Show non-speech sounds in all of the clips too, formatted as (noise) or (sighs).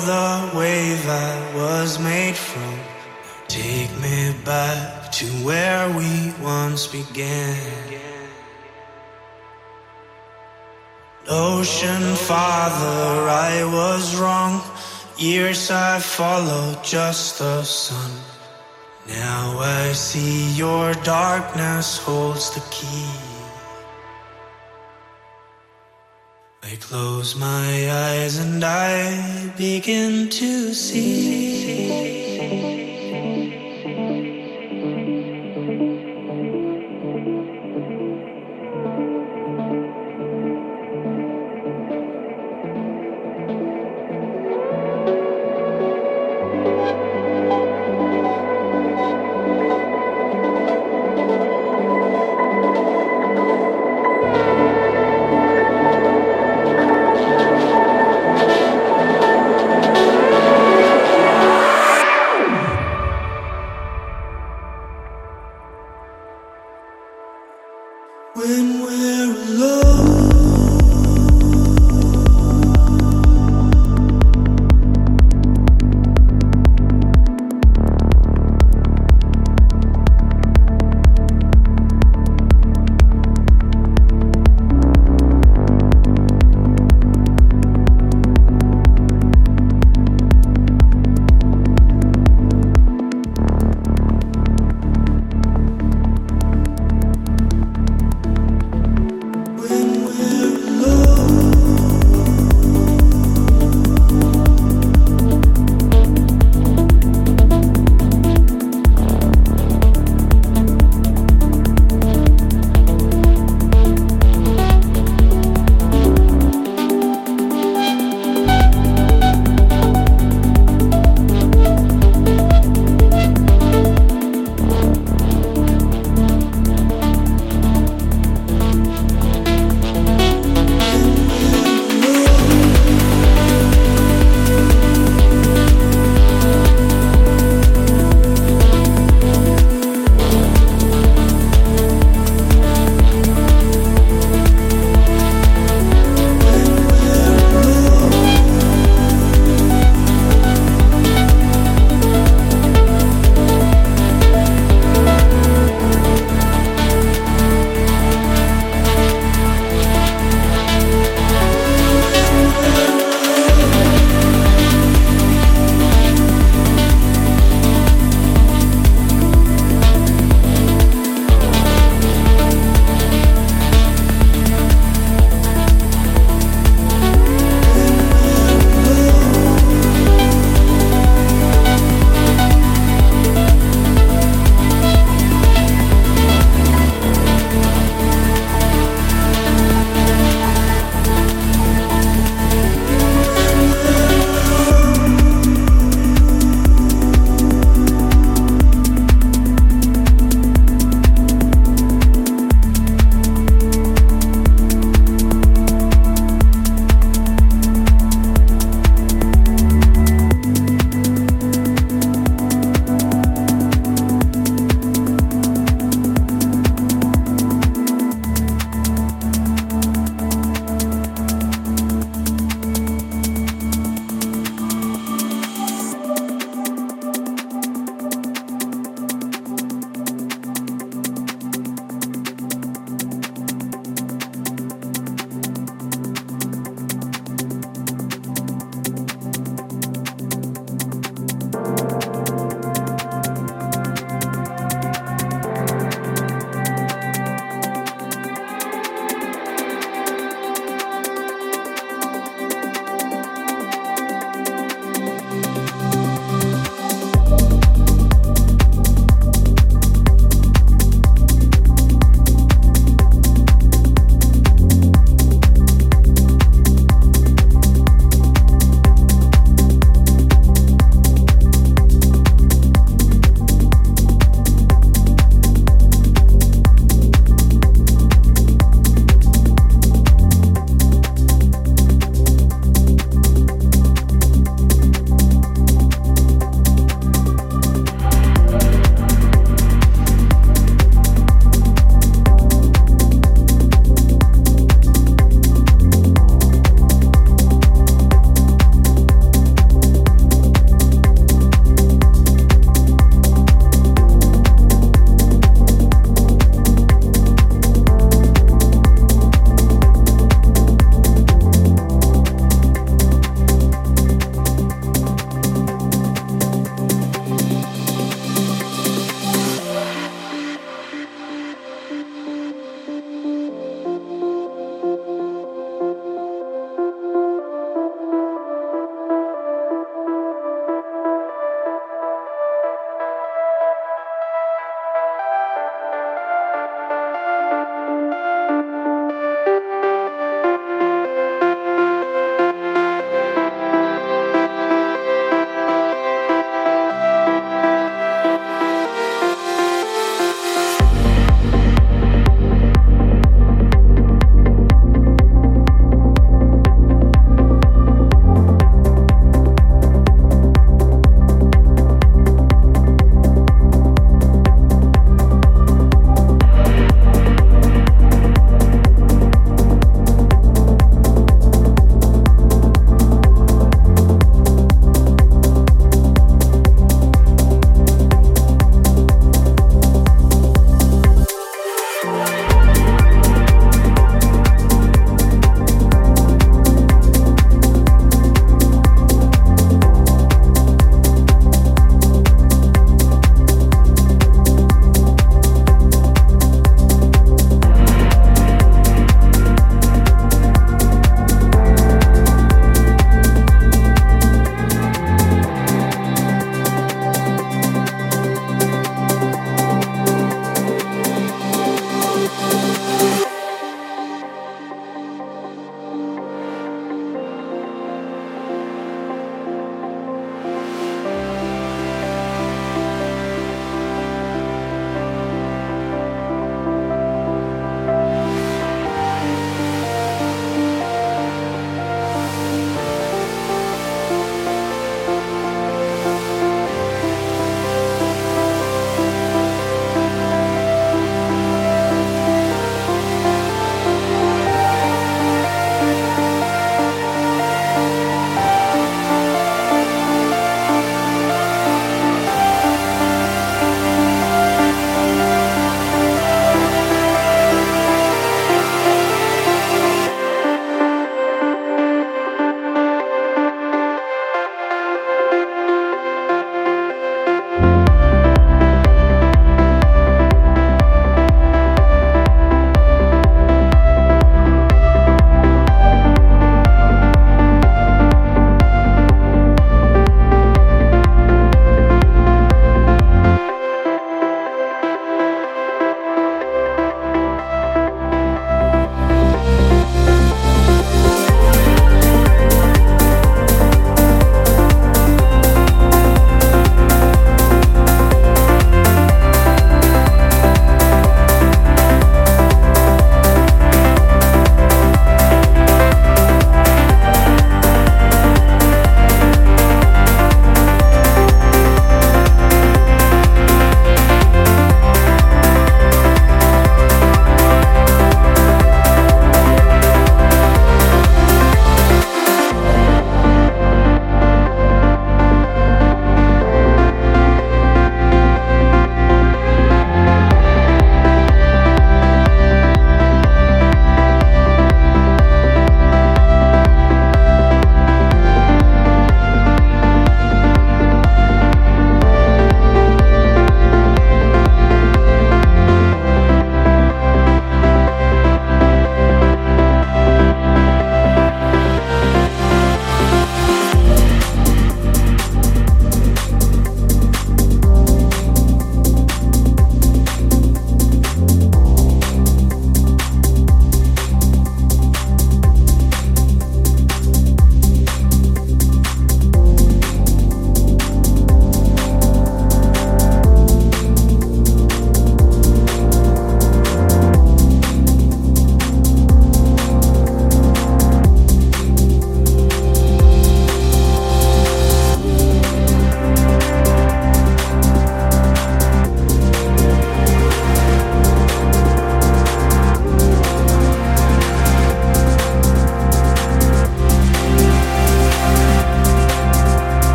the wave I was made from. Take me back to where we once began. Ocean father, I was wrong. Years I followed just the sun. Now I see your darkness holds the key. I close my eyes and I begin to see.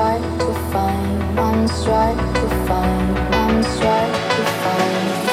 strike to find, one strike to find, one strike to find.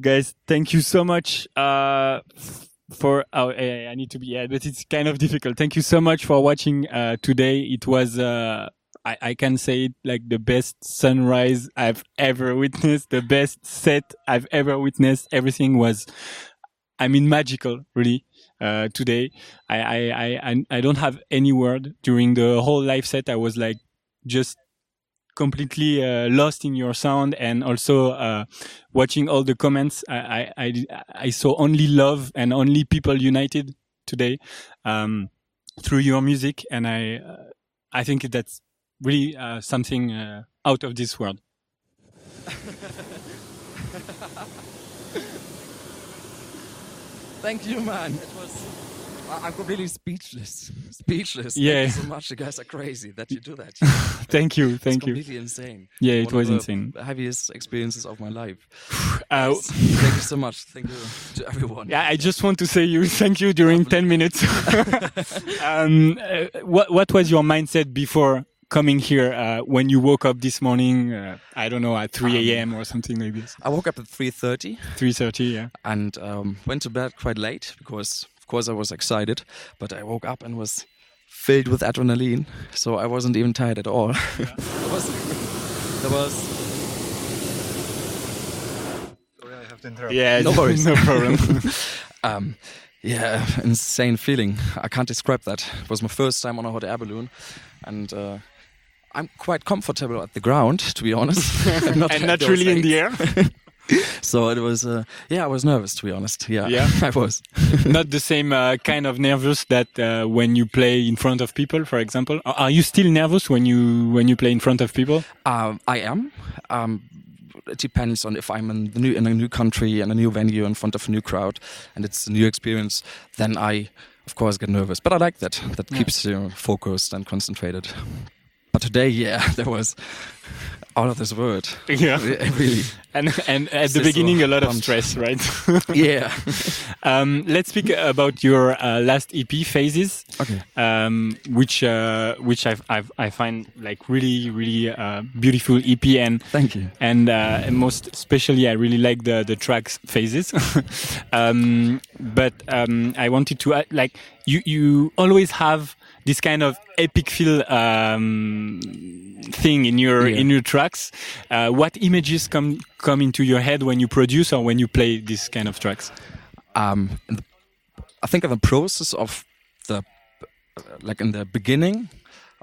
Guys, thank you so much. Uh, for oh, I need to be yeah, but it's kind of difficult. Thank you so much for watching uh, today. It was uh, I, I can say it like the best sunrise I've ever witnessed, the best set I've ever witnessed. Everything was, I mean, magical, really. Uh, today, I, I, I, I don't have any word during the whole live set. I was like just completely uh, lost in your sound and also uh, watching all the comments. I, I, I, saw only love and only people united today um, through your music, and I, uh, I think that's really uh, something uh, out of this world. Thank you, man. It was. I'm completely speechless. (laughs) Speechless. Yeah. Thank you so much. You guys are crazy that you do that. (laughs) thank you. Thank it's you. Completely insane. Yeah, it One was insane. The heaviest experiences of my life. (sighs) Uh, thank you so much. Thank you to everyone. Yeah, I just want to say you (laughs) thank you during 10 minutes. um, uh, what, what was your mindset before coming here uh, when you woke up this morning uh, i don't know at 3 a.m or something like this i woke up at 3.30 3.30 yeah and um, went to bed quite late because course i was excited but i woke up and was filled with adrenaline so i wasn't even tired at all (laughs) yeah. there was (laughs) there was sorry i have to interrupt yeah no worries (laughs) no problem um, yeah, insane feeling. I can't describe that. It was my first time on a hot air balloon, and uh, I'm quite comfortable at the ground, to be honest. not and not really in the air. (laughs) so it was, uh, yeah, I was nervous, to be honest. Yeah, yeah. (laughs) I was. (laughs) not the same uh, kind of nervous that uh, when you play in front of people, for example. Are you still nervous when you when you play in front of people? Um, I am. Um, it depends on if I'm in, new, in a new country and a new venue in front of a new crowd, and it's a new experience. Then I, of course, get nervous. But I like that. That yeah. keeps you focused and concentrated. But today, yeah, (laughs) there was out of this world. Yeah, really. And and at the beginning, a lot of stress, right? (laughs) (laughs) yeah. um, let's speak about your uh, last EP, Phases. Okay. Um, which uh, which I've, I've, i find like really really uh, beautiful EP and thank you. And, uh, and most especially, I really like the the tracks Phases. um, but um, I wanted to like you you always have this kind of epic feel um, thing in your yeah. in your tracks. Uh, what images come come into your head when you produce or when you play these kind of tracks? Um, the, I think in the process of the like in the beginning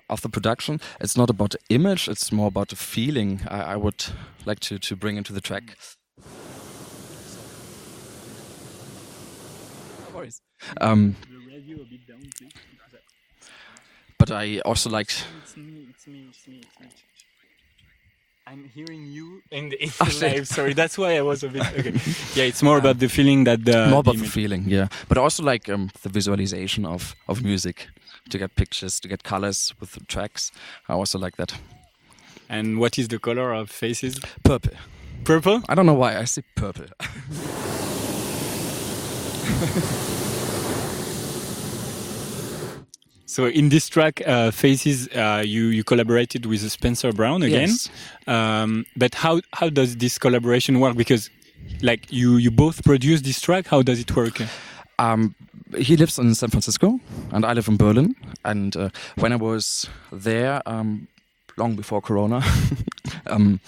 of the production, it's not about the image; it's more about the feeling I, I would like to to bring into the track. Um, but I also like. It's me. It's me. It's me. It's me. I'm hearing you in the, in the oh, live. Sorry, that's why I was a bit. (laughs) Okay. Yeah, it's more about the feeling that the. More about the, the feeling, yeah. But also like um, the visualization of of music, to get pictures, to get colors with the tracks. I also like that. And what is the color of Phases? Purple. Purple? I don't know why I say purple. (laughs) So in this track, uh, Phases, uh, you you collaborated with Spencer Brown again. Yes. Um, but how how does this collaboration work? Because like you you both produce this track. How does it work? Um, he lives in San Francisco, and I live in Berlin. And uh, when I was there, um, long before Corona, (laughs) um,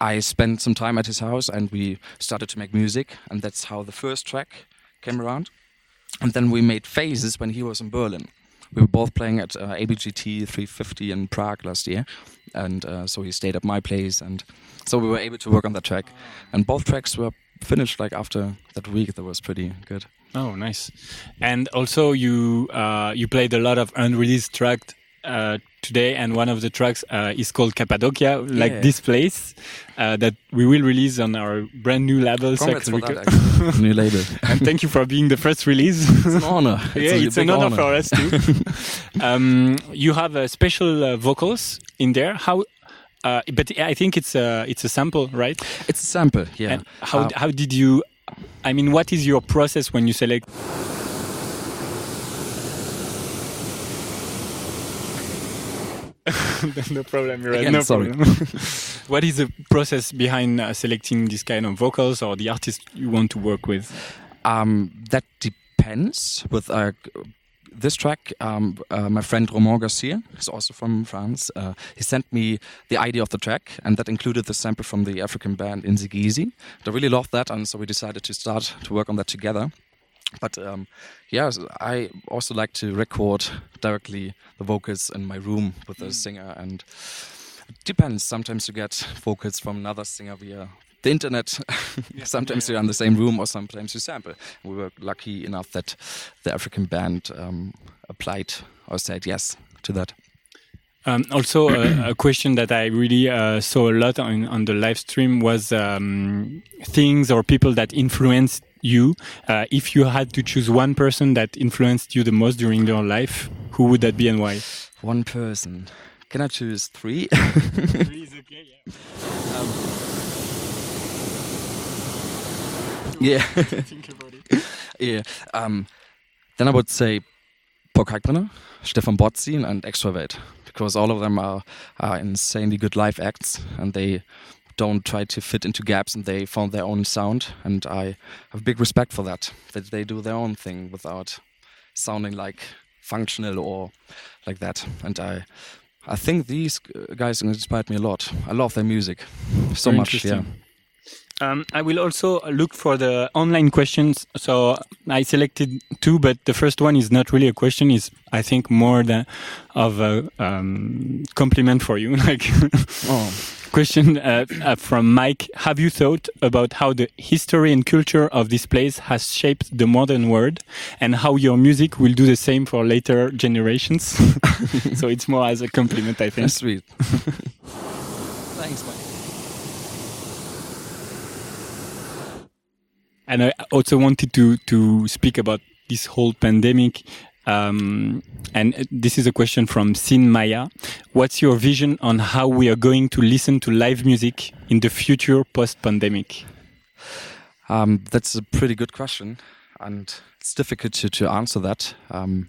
I spent some time at his house, and we started to make music. And that's how the first track came around. And then we made Phases when he was in Berlin we were both playing at uh, ABGT 350 in Prague last year, and uh, so he stayed at my place, and so we were able to work on that track, and both tracks were finished like after that week. That was pretty good. Oh, nice! And also, you uh, you played a lot of unreleased tracks uh, today, and one of the tracks uh, is called Cappadocia, like yeah. this place uh, that we will release on our brand new label. Congrats for that, (laughs) (laughs) new label. and thank you for being the first release. (laughs) It's an honor. It's yeah, it's an honor, honor, for us too. um, you have uh, special uh, vocals in there. How? Uh, but I think it's a it's a sample, right? It's a sample. Yeah. And how how did you? I mean, what is your process when you select? (laughs) no problem. You're right. Again, no sorry. problem. (laughs) what is the process behind uh, selecting this kind of vocals or the artist you want to work with? Um, that depends. With uh, this track, um, uh, my friend Romain Garcia, who's also from France, uh, he sent me the idea of the track, and that included the sample from the African band Inzigisi. I really loved that, and so we decided to start to work on that together. But um, yeah, I also like to record directly the vocals in my room with the singer, and it depends. Sometimes you get vocals from another singer via the internet. (laughs) sometimes you're in the same room, or sometimes you sample. We were lucky enough that the African band um, applied or said yes to that. Um, also, uh, a question that I really uh, saw a lot on, on the live stream was um, things or people that influenced you. Uh, if you had to choose one person that influenced you the most during your life, who would that be and why? One person. Can I choose three? yeah. yeah. Um, then I would say Bock Hagbrenner, Stephan Bodzin, and Extrawelt, because all of them are, are insanely good live acts and they don't try to fit into gaps and they found their own sound. And I have big respect for that, that they do their own thing without sounding like functional or like that. And I, I think these guys inspired me a lot. I love their music so Very much. Yeah. Um, I will also look for the online questions. So I selected two, but the first one is not really a question. is I think more than of a um, compliment for you. (laughs) like Oh. question uh, uh, from Mike: Have you thought about how the history and culture of this place has shaped the modern world, and how your music will do the same for later generations? (laughs) so it's more as a compliment, I think. That's sweet. (laughs) Thanks, Mike. And I also wanted to to speak about this whole pandemic. Um, and this is a question from Sin Maya. What's your vision on how we are going to listen to live music in the future post-pandemic? Um, that's a pretty good question, and it's difficult to, to answer that um,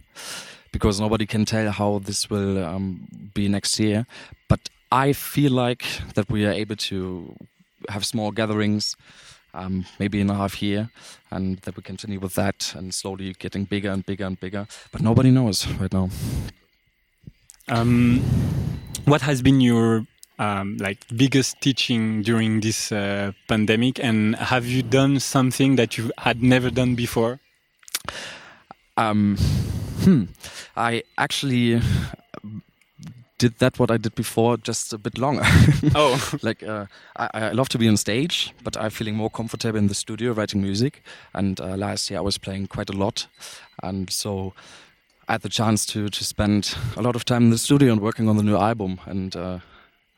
because nobody can tell how this will um, be next year. But I feel like that we are able to have small gatherings, um, maybe in a half year, and that we continue with that and slowly getting bigger and bigger and bigger. But nobody knows right now. Um, what has been your um, like biggest teaching during this uh, pandemic, and have you done something that you had never done before? Um, hmm. I actually did that what I did before, just a bit longer. Oh, (laughs) like uh, I, I love to be on stage, but I'm feeling more comfortable in the studio writing music. And uh, last year I was playing quite a lot, and so I had the chance to to spend a lot of time in the studio and working on the new album. And uh,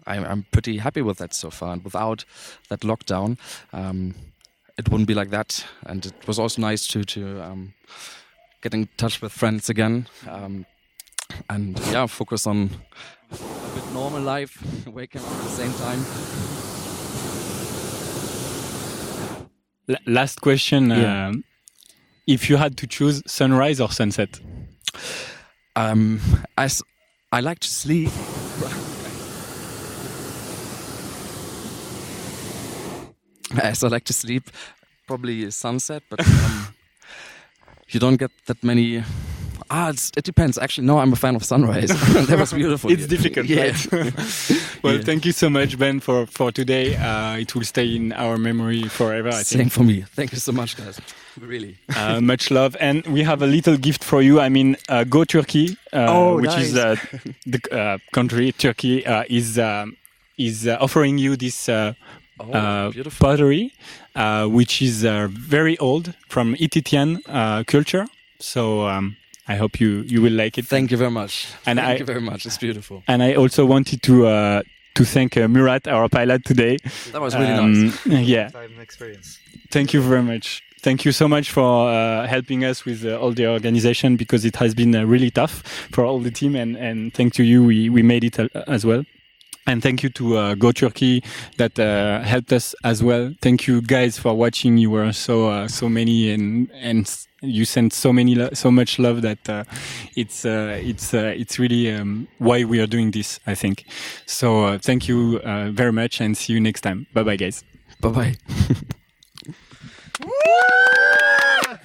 I'm, I'm pretty happy with that so far. And without that lockdown, um, it wouldn't be like that. And it was also nice to to um, get in touch with friends again. Um, and yeah, focus on a bit normal life, (laughs) waking up at the same time. L- last question. Yeah. Um, if you had to choose sunrise or sunset? Um, as I like to sleep. As (laughs) I like to sleep, probably sunset, but um, you don't get that many. Ah, it's, it depends. Actually, no, I'm a fan of sunrise. (laughs) (laughs) that was beautiful. It's difficult, yeah. right? (laughs) well, Yeah. thank you so much, Ben, for, for today. Uh, it will stay in our memory forever, I Same think. for me. Thank you so much, guys. Really. Uh, much love. And we have a little gift for you. I mean, uh, Go Turkey, uh, Oh, which is uh, the uh, country, Turkey, uh, is, is uh, offering you this uh, Oh, uh, beautiful. pottery, uh, which is uh, very old from Ititian uh, culture. So um, I hope you, you will like it. Thank you very much. And Thank I- you very much. It's beautiful. And I also wanted to uh, to thank uh, Murat, our pilot today. That was really nice. Um, (laughs) Yeah, experience. thank you very much. Thank you so much for uh, helping us with uh, all the organization because it has been uh, really tough for all the team and, and thank to you we, we made it uh, as well. And thank you to uh, Go Turkey that uh, helped us as well. Thank you guys for watching. You were so uh, so many and and you send so many, lo- so much love that uh, it's uh, it's uh, it's really um, why we are doing this. I think. So uh, thank you uh, very much, and see you next time. Bye bye, guys. Bye bye. (laughs)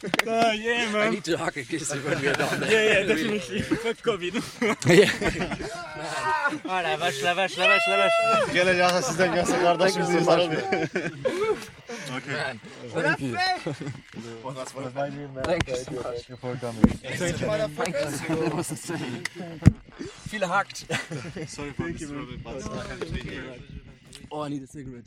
(laughs) yeah, I need to hug a kiss when we are done. Yeah, yeah, (laughs) definitely. Fuck COVID. Ah la (laughs) vache, la vache, la vache, la vache. Gelecekse sizden gelse kardeşimizi sarılıyor. Thank you. Thank you so much. For coming. Viele hackt. Sorry for this, Robert, but I have to take care. Oh, I need a cigarette.